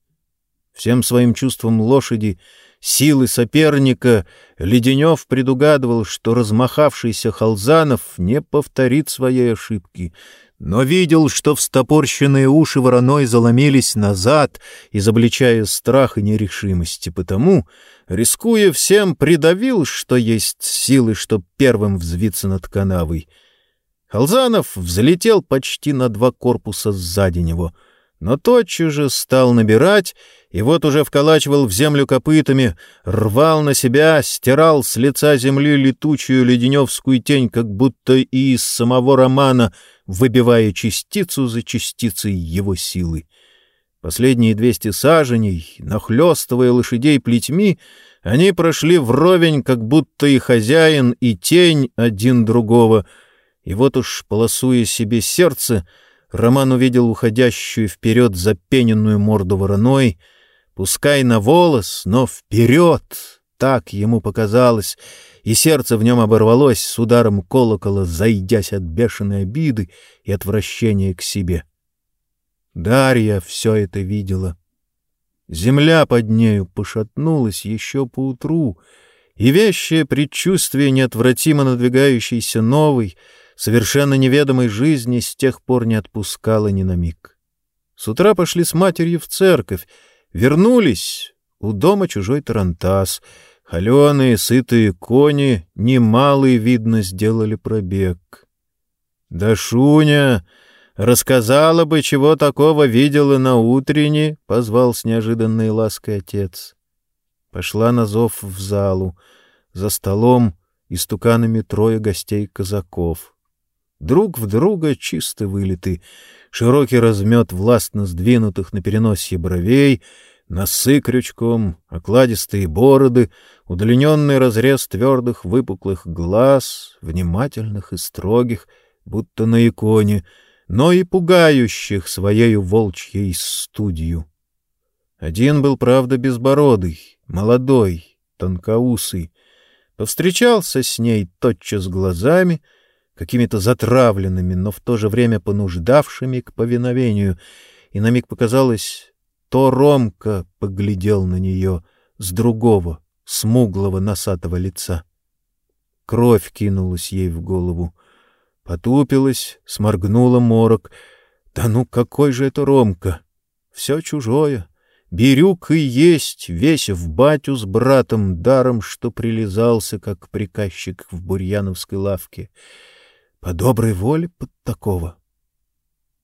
Speaker 1: Всем своим чувством лошади, силы соперника, Леденев предугадывал, что размахавшийся Халзанов не повторит своей ошибки — но видел, что встопорщенные уши вороной заломились назад, изобличая страх и нерешимость, и потому, рискуя всем, придавил, что есть силы, чтоб первым взвиться над канавой. Халзанов взлетел почти на два корпуса сзади него, но тотчас же стал набирать, и вот уже вколачивал в землю копытами, рвал на себя, стирал с лица земли летучую леденевскую тень, как будто и из самого романа — выбивая частицу за частицей его силы. Последние двести саженей, нахлёстывая лошадей плетьми, они прошли вровень, как будто и хозяин, и тень один другого. И вот уж, полосуя себе сердце, Роман увидел уходящую вперед запененную морду вороной, пускай на волос, но вперед, так ему показалось, и сердце в нем оборвалось с ударом колокола, зайдясь от бешеной обиды и отвращения к себе. Дарья все это видела. Земля под нею пошатнулась еще поутру, и вещее предчувствие неотвратимо надвигающейся новой, совершенно неведомой жизни с тех пор не отпускало ни на миг. С утра пошли с матерью в церковь, вернулись, у дома чужой тарантас — холеные, сытые кони немалый, видно, сделали пробег. Да Шуня рассказала бы, чего такого видела на утренне, — позвал с неожиданной лаской отец. Пошла на зов в залу. За столом истуканами трое гостей казаков. Друг в друга чисто вылиты, широкий размет властно сдвинутых на переносье бровей, носы крючком, окладистые бороды, удлиненный разрез твердых выпуклых глаз, внимательных и строгих — будто на иконе, но и пугающих своею волчьей студию. Один был, правда, безбородый, молодой, тонкоусый. Повстречался с ней тотчас глазами, какими-то затравленными, но в то же время понуждавшими к повиновению, и на миг показалось, то Ромка поглядел на нее с другого, смуглого носатого лица. Кровь кинулась ей в голову — Потупилась, сморгнула морок. Да ну какой же это Ромка? Все чужое. Бирюк и есть, весь в батю с братом, даром, что прилизался, как приказчик в бурьяновской лавке. По доброй воле под такого.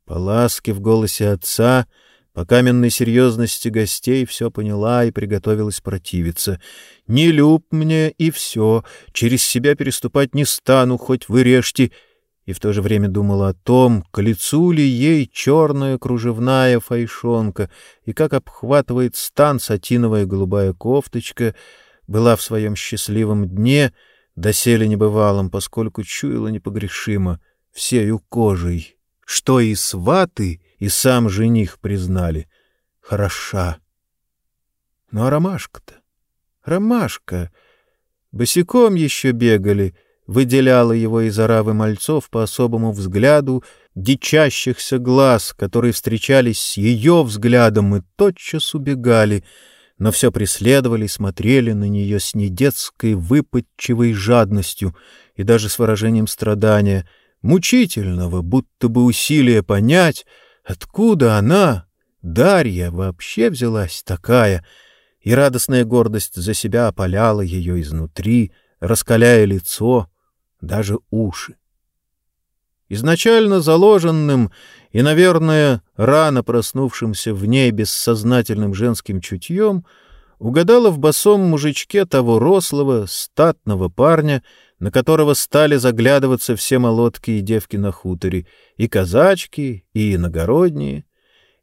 Speaker 1: По ласке в голосе отца — по каменной серьезности гостей все поняла и приготовилась противиться. «Не люб мне, и все. Через себя переступать не стану, хоть вы режьте и в то же время думала о том, к лицу ли ей черная кружевная файшонка и как обхватывает стан сатиновая голубая кофточка, была в своем счастливом дне, доселе небывалом, поскольку чуяла непогрешимо, всею кожей, что и сваты, и сам жених признали. Хороша. Ну а ромашка-то? Ромашка! Босиком еще бегали — выделяла его из оравы мальцов по особому взгляду дичащихся глаз, которые встречались с ее взглядом и тотчас убегали, но все преследовали смотрели на нее с недетской выпадчивой жадностью и даже с выражением страдания, мучительного, будто бы усилия понять, откуда она, Дарья, вообще взялась такая, и радостная гордость за себя опаляла ее изнутри, раскаляя лицо, даже уши. Изначально заложенным и, наверное, рано проснувшимся в ней бессознательным женским чутьем, угадала в босом мужичке того рослого, статного парня, на которого стали заглядываться все молотки и девки на хуторе, и казачки, и иногородние,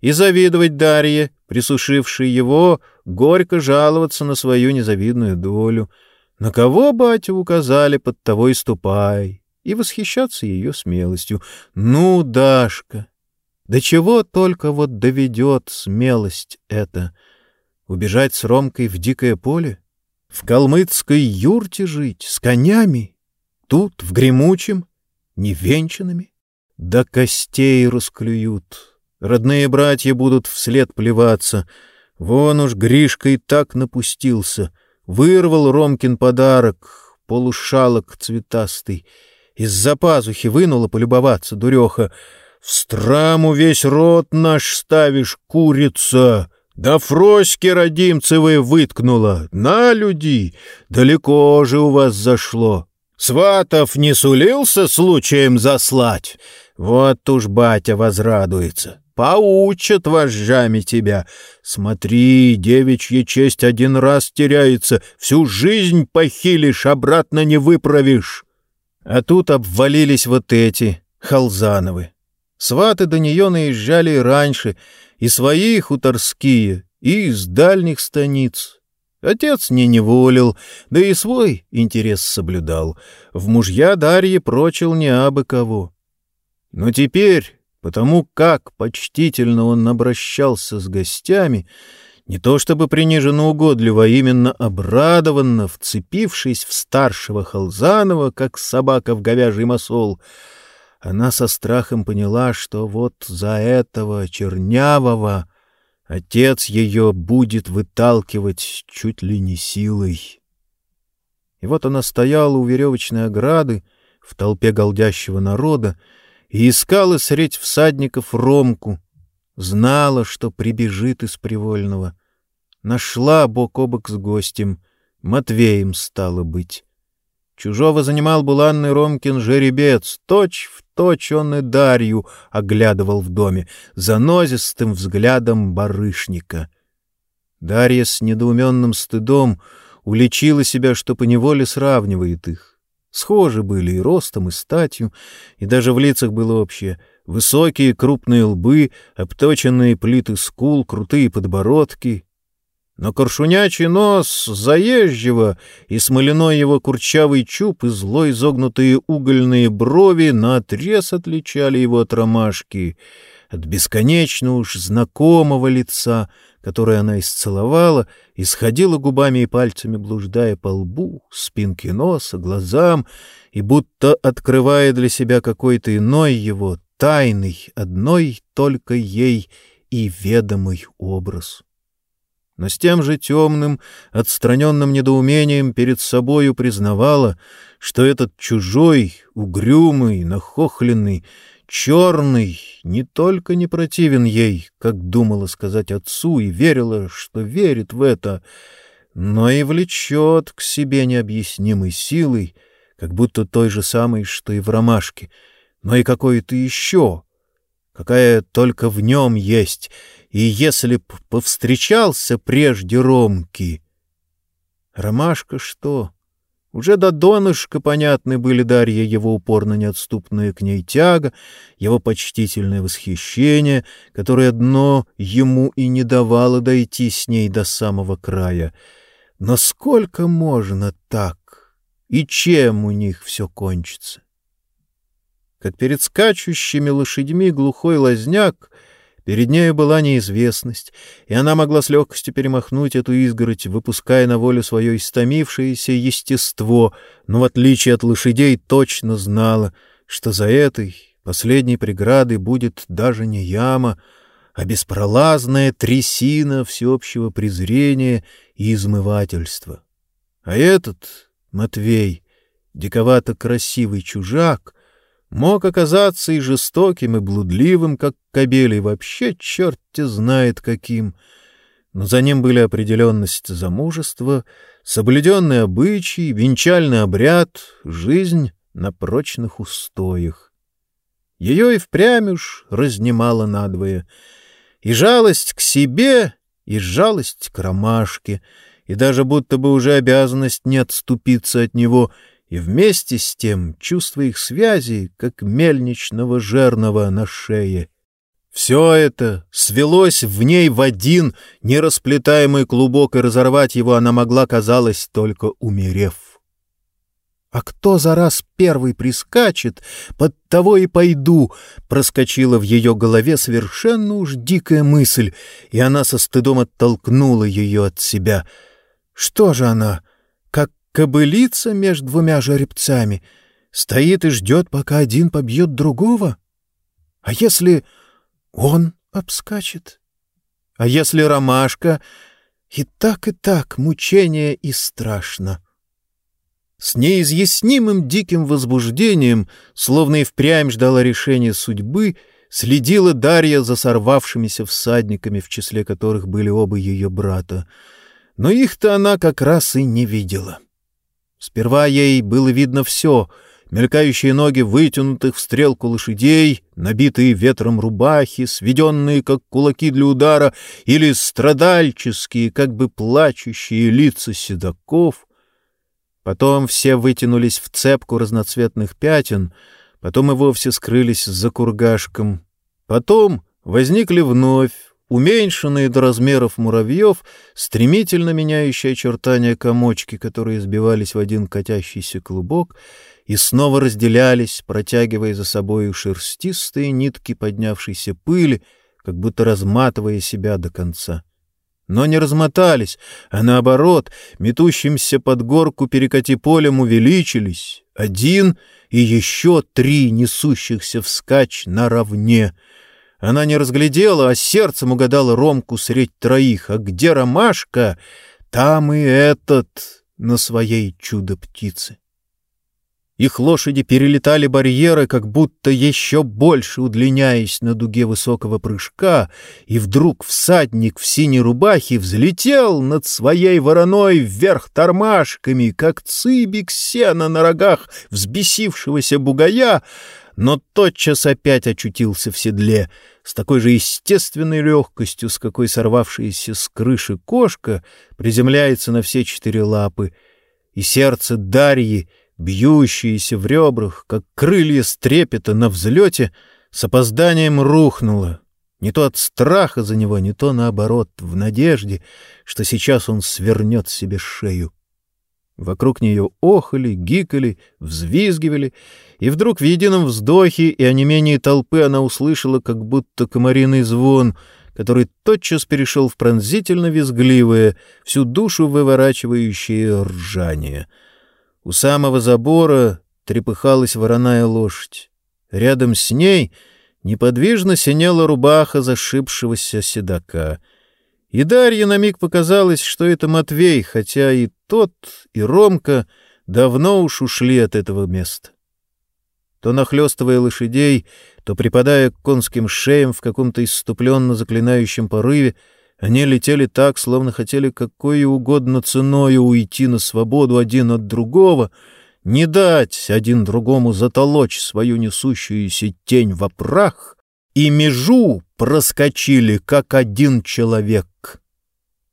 Speaker 1: и завидовать Дарье, присушившей его, горько жаловаться на свою незавидную долю — на кого батю указали, под того и ступай, и восхищаться ее смелостью. Ну, Дашка, до чего только вот доведет смелость эта? Убежать с Ромкой в дикое поле? В калмыцкой юрте жить, с конями? Тут, в гремучем, невенчанными? До костей расклюют. Родные братья будут вслед плеваться. Вон уж Гришка и так напустился — Вырвал Ромкин подарок, полушалок цветастый. Из-за пазухи вынула полюбоваться дуреха. В страму весь рот наш ставишь, курица. Да фроськи родимцевые выткнула. На, люди, далеко же у вас зашло. Сватов не сулился случаем заслать? Вот уж батя возрадуется. Поучат вожжами тебя. Смотри, девичья честь один раз теряется, всю жизнь похилишь, обратно не выправишь. А тут обвалились вот эти, Халзановы. Сваты до нее наезжали раньше, и свои хуторские, и из дальних станиц. Отец не неволил, да и свой интерес соблюдал. В мужья Дарьи прочил не абы кого. Но теперь потому как почтительно он обращался с гостями, не то чтобы приниженно угодливо, а именно обрадованно, вцепившись в старшего Халзанова, как собака в говяжий масол, она со страхом поняла, что вот за этого чернявого отец ее будет выталкивать чуть ли не силой. И вот она стояла у веревочной ограды в толпе голдящего народа, и искала средь всадников Ромку, знала, что прибежит из Привольного. Нашла бок о бок с гостем, Матвеем стало быть. Чужого занимал буланный Ромкин жеребец, точь в точь он и Дарью оглядывал в доме, занозистым взглядом барышника. Дарья с недоуменным стыдом уличила себя, что поневоле сравнивает их. Схожи были и ростом, и статью, и даже в лицах было общее. Высокие крупные лбы, обточенные плиты скул, крутые подбородки, но коршунячий нос заезжего и смоляной его курчавый чуб и зло изогнутые угольные брови наотрез отличали его от ромашки, от бесконечно уж знакомого лица, которое она исцеловала, исходила губами и пальцами, блуждая по лбу, спинке носа, глазам, и будто открывая для себя какой-то иной его, тайный, одной только ей и ведомый образ но с тем же темным, отстраненным недоумением перед собою признавала, что этот чужой, угрюмый, нахохленный, черный не только не противен ей, как думала сказать отцу и верила, что верит в это, но и влечет к себе необъяснимой силой, как будто той же самой, что и в ромашке, но и какой-то еще, какая только в нем есть — и если б повстречался прежде Ромки... Ромашка что? Уже до донышка понятны были Дарья его упорно неотступная к ней тяга, его почтительное восхищение, которое дно ему и не давало дойти с ней до самого края. Но сколько можно так? И чем у них все кончится? Как перед скачущими лошадьми глухой лазняк — Перед нею была неизвестность, и она могла с легкостью перемахнуть эту изгородь, выпуская на волю свое истомившееся естество, но, в отличие от лошадей, точно знала, что за этой последней преградой будет даже не яма, а беспролазная трясина всеобщего презрения и измывательства. А этот, Матвей, диковато красивый чужак — мог оказаться и жестоким, и блудливым, как кобель, и вообще черт те знает каким. Но за ним были определенность замужества, соблюденный обычай, венчальный обряд, жизнь на прочных устоях. Ее и впрямь уж разнимала надвое. И жалость к себе, и жалость к ромашке, и даже будто бы уже обязанность не отступиться от него — и вместе с тем чувство их связи, как мельничного жернова на шее. Все это свелось в ней в один нерасплетаемый клубок, и разорвать его она могла, казалось, только умерев. «А кто за раз первый прискачет, под того и пойду», — проскочила в ее голове совершенно уж дикая мысль, и она со стыдом оттолкнула ее от себя. «Что же она?» Кобылица между двумя жеребцами стоит и ждет, пока один побьет другого? А если он обскачет? А если ромашка? И так, и так мучение и страшно. С неизъяснимым диким возбуждением, словно и впрямь ждала решения судьбы, следила Дарья за сорвавшимися всадниками, в числе которых были оба ее брата. Но их-то она как раз и не видела. — Сперва ей было видно все — мелькающие ноги вытянутых в стрелку лошадей, набитые ветром рубахи, сведенные, как кулаки для удара, или страдальческие, как бы плачущие лица седаков. Потом все вытянулись в цепку разноцветных пятен, потом и вовсе скрылись за кургашком. Потом возникли вновь, уменьшенные до размеров муравьев, стремительно меняющие очертания комочки, которые сбивались в один катящийся клубок и снова разделялись, протягивая за собою шерстистые нитки поднявшейся пыли, как будто разматывая себя до конца. Но не размотались, а наоборот, метущимся под горку перекати полем увеличились, один и еще три несущихся вскачь наравне — она не разглядела, а сердцем угадала Ромку средь троих. А где ромашка, там и этот на своей чудо-птице. Их лошади перелетали барьеры, как будто еще больше удлиняясь на дуге высокого прыжка, и вдруг всадник в синей рубахе взлетел над своей вороной вверх тормашками, как цыбик сена на рогах взбесившегося бугая, но тотчас опять очутился в седле с такой же естественной легкостью, с какой сорвавшаяся с крыши кошка приземляется на все четыре лапы, и сердце Дарьи — бьющееся в ребрах, как крылья стрепета на взлете, с опозданием рухнуло. Не то от страха за него, не то наоборот, в надежде, что сейчас он свернет себе шею. Вокруг нее охали, гикали, взвизгивали, и вдруг в едином вздохе и онемении толпы она услышала как будто комариный звон, который тотчас перешел в пронзительно-визгливое, всю душу выворачивающее ржание — у самого забора трепыхалась вороная лошадь. Рядом с ней неподвижно синела рубаха зашибшегося седока. И Дарье на миг показалось, что это Матвей, хотя и тот, и Ромка давно уж ушли от этого места. То нахлёстывая лошадей, то припадая к конским шеям в каком-то исступленно заклинающем порыве, они летели так, словно хотели какой угодно ценою уйти на свободу один от другого, не дать один другому затолочь свою несущуюся тень во прах, и межу проскочили, как один человек.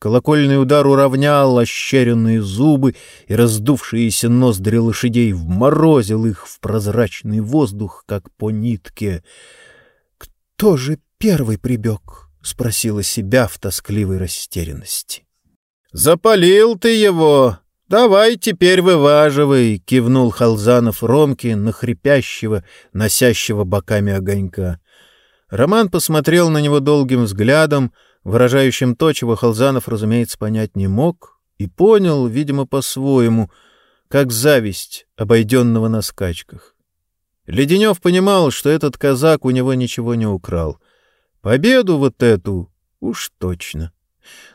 Speaker 1: Колокольный удар уравнял ощеренные зубы и раздувшиеся ноздри лошадей, вморозил их в прозрачный воздух, как по нитке. Кто же первый прибег? — спросила себя в тоскливой растерянности. «Запалил ты его! Давай теперь вываживай!» — кивнул Халзанов Ромке на хрипящего, носящего боками огонька. Роман посмотрел на него долгим взглядом, выражающим то, чего Халзанов, разумеется, понять не мог, и понял, видимо, по-своему, как зависть обойденного на скачках. Леденев понимал, что этот казак у него ничего не украл — Победу вот эту уж точно.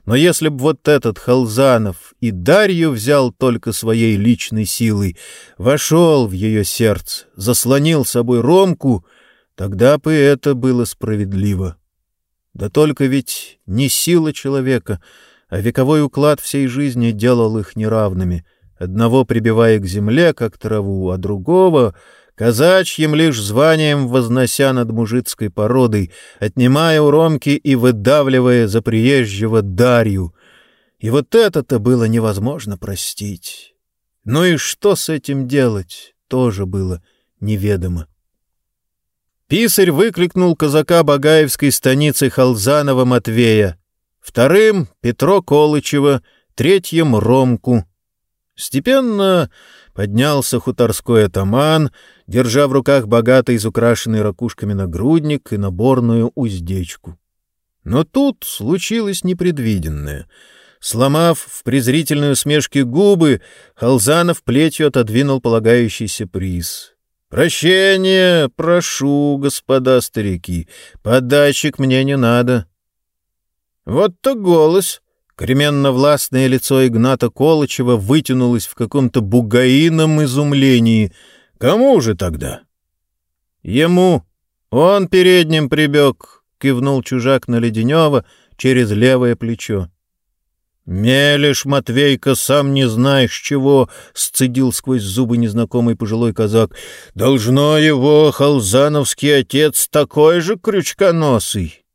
Speaker 1: Но если б вот этот Халзанов и Дарью взял только своей личной силой, вошел в ее сердце, заслонил собой Ромку, тогда бы это было справедливо. Да только ведь не сила человека, а вековой уклад всей жизни делал их неравными, одного прибивая к земле, как траву, а другого казачьим лишь званием вознося над мужицкой породой, отнимая у Ромки и выдавливая за приезжего Дарью. И вот это-то было невозможно простить. Ну и что с этим делать, тоже было неведомо. Писарь выкликнул казака Багаевской станицы Халзанова Матвея, вторым — Петро Колычева, третьим — Ромку. Степенно поднялся хуторской атаман, держа в руках богато изукрашенный ракушками нагрудник и наборную уздечку. Но тут случилось непредвиденное. Сломав в презрительной усмешке губы, Халзанов плетью отодвинул полагающийся приз. «Прощения прошу, господа старики, подачек мне не надо». «Вот-то голос!» Кременно-властное лицо Игната Колычева вытянулось в каком-то бугаином изумлении. «Кому же тогда?» «Ему. Он передним прибег», — кивнул чужак на Леденева через левое плечо. «Мелешь, Матвейка, сам не знаешь чего!» — сцедил сквозь зубы незнакомый пожилой казак. «Должно его халзановский отец такой же крючконосый!»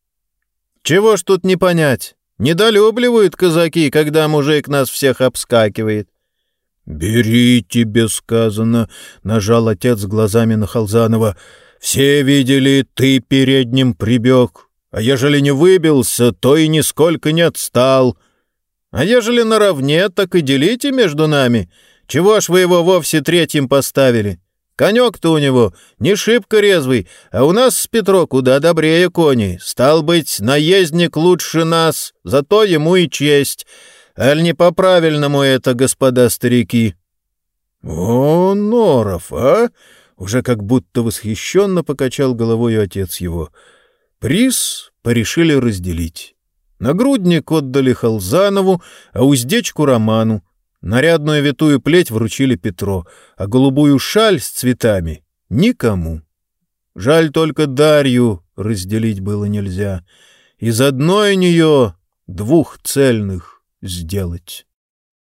Speaker 1: «Чего ж тут не понять? Недолюбливают казаки, когда мужик нас всех обскакивает. — Бери тебе сказано, — нажал отец глазами на Халзанова. — Все видели, ты передним прибег. А ежели не выбился, то и нисколько не отстал. А ежели наравне, так и делите между нами. Чего ж вы его вовсе третьим поставили? Конек-то у него не шибко резвый, а у нас с Петро куда добрее коней. Стал быть, наездник лучше нас, зато ему и честь. Аль не по-правильному это, господа старики? — О, Норов, а! — уже как будто восхищенно покачал головой отец его. Приз порешили разделить. Нагрудник отдали Халзанову, а уздечку Роману. Нарядную витую плеть вручили Петро, а голубую шаль с цветами — никому. Жаль только Дарью разделить было нельзя. Из одной нее двух цельных сделать.